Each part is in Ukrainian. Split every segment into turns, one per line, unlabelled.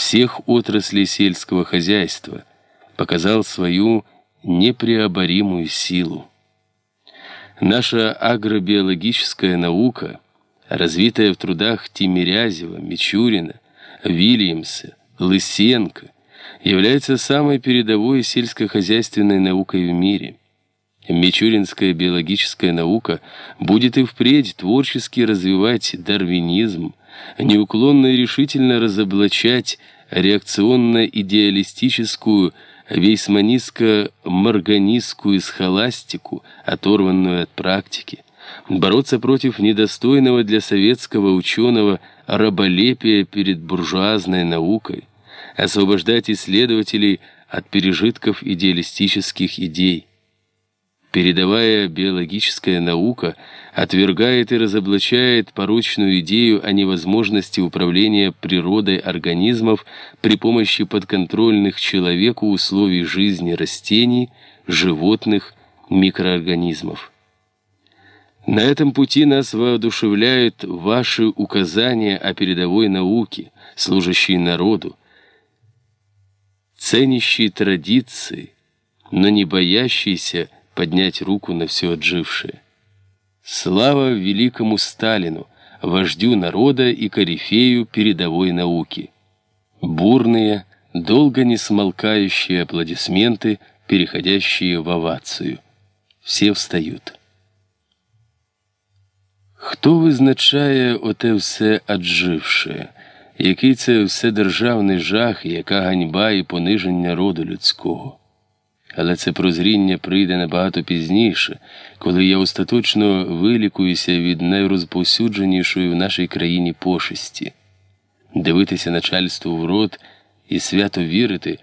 всех отраслей сельского хозяйства, показал свою непреоборимую силу. Наша агробиологическая наука, развитая в трудах Тимирязева, Мичурина, Вильямса, Лысенко, является самой передовой сельскохозяйственной наукой в мире. Мичуринская биологическая наука будет и впредь творчески развивать дарвинизм, неуклонно и решительно разоблачать реакционно-идеалистическую вейсманистско-морганистскую схоластику, оторванную от практики, бороться против недостойного для советского ученого раболепия перед буржуазной наукой, освобождать исследователей от пережитков идеалистических идей. Передовая биологическая наука отвергает и разоблачает порочную идею о невозможности управления природой организмов при помощи подконтрольных человеку условий жизни растений, животных, микроорганизмов. На этом пути нас воодушевляют ваши указания о передовой науке, служащей народу, ценящей традиции, но не боящейся поднять руку на все отжившее. Слава великому Сталину, вождю народа и корифею передовой науки. Бурные, долго не смолкающие аплодисменты, переходящие в овацию. Все встают. Хто визначає оте все адживше, який це все державний жах, яка ганьба і пониження роду людського? Але це прозріння прийде набагато пізніше, коли я остаточно вилікуюся від найрозповсюдженішої в нашій країні пошесті, дивитися начальству в рот і свято вірити,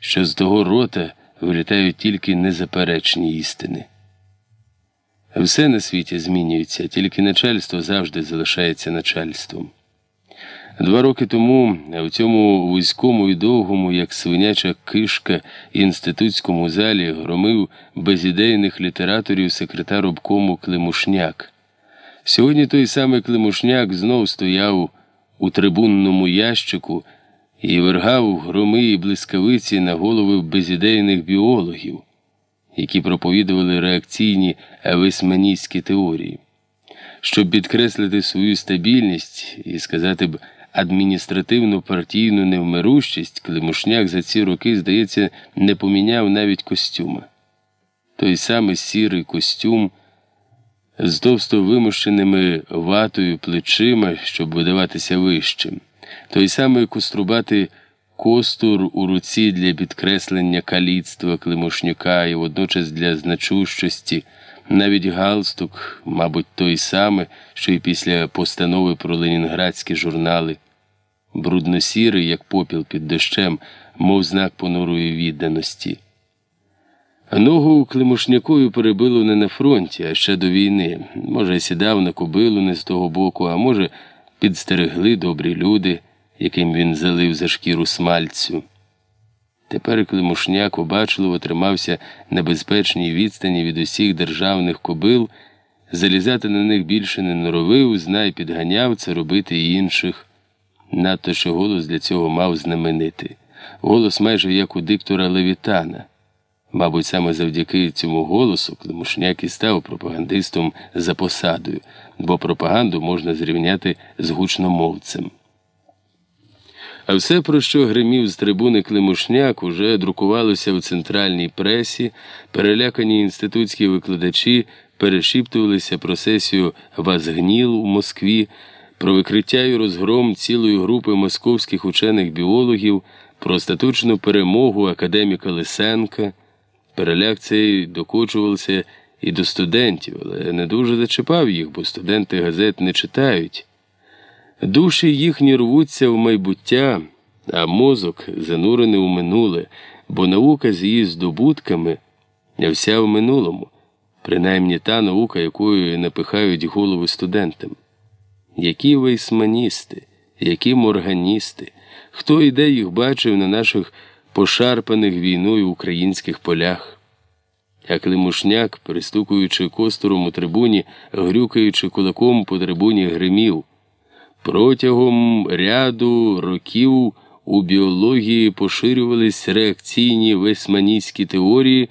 що з того рота вилітають тільки незаперечні істини. Все на світі змінюється, тільки начальство завжди залишається начальством. Два роки тому в цьому вузькому і довгому, як свиняча кишка інститутському залі громив безідейних літераторів секретар обкому Климушняк. Сьогодні той самий Климушняк знов стояв у трибунному ящику і вергав громи і блискавиці на голови безідейних біологів, які проповідували реакційні весьманістські теорії. Щоб підкреслити свою стабільність і сказати б адміністративну партійну невмирущість Климушняк за ці роки, здається, не поміняв навіть костюма. Той самий сірий костюм з товсто вимущеними ватою плечима, щоб видаватися вищим, той самий кострубатий костур у руці для підкреслення каліцтва Климушнюка і водночас для значущості. Навіть галстук, мабуть, той самий, що й після постанови про ленінградські журнали, брудно-сірий, як попіл під дощем, мов знак понурої відданості. Ногу у перебило не на фронті, а ще до війни. Може, сідав на кобилу не з того боку, а може, підстерегли добрі люди, яким він залив за шкіру смальцю. Тепер Климушняк обачливо тримався на безпечній відстані від усіх державних кобил, залізати на них більше не норовив, знай підганяв це робити і інших. Надто що голос для цього мав знаменити. Голос майже як у диктора Левітана. Мабуть, саме завдяки цьому голосу Климушняк і став пропагандистом за посадою, бо пропаганду можна зрівняти з гучномовцем. А все, про що гримів з трибуни Климушняк, уже друкувалося в центральній пресі, перелякані інститутські викладачі перешіптувалися про сесію Вазгніл у Москві, про викриття і розгром цілої групи московських учених біологів, про остаточну перемогу академіка Лисенка. Переляк цей докочувався і до студентів, але не дуже зачіпав їх, бо студенти газет не читають. Душі їхні рвуться в майбуття, а мозок занурений у минуле, бо наука з її здобутками вся в минулому, принаймні та наука, якою напихають голови студентам. Які вейсманісти, які морганісти, хто і де їх бачив на наших пошарпаних війною українських полях? А Климушняк, пристукуючи костуром у трибуні, грюкаючи кулаком по трибуні, гримів. Протягом ряду років у біології поширювались реакційні весьманістські теорії.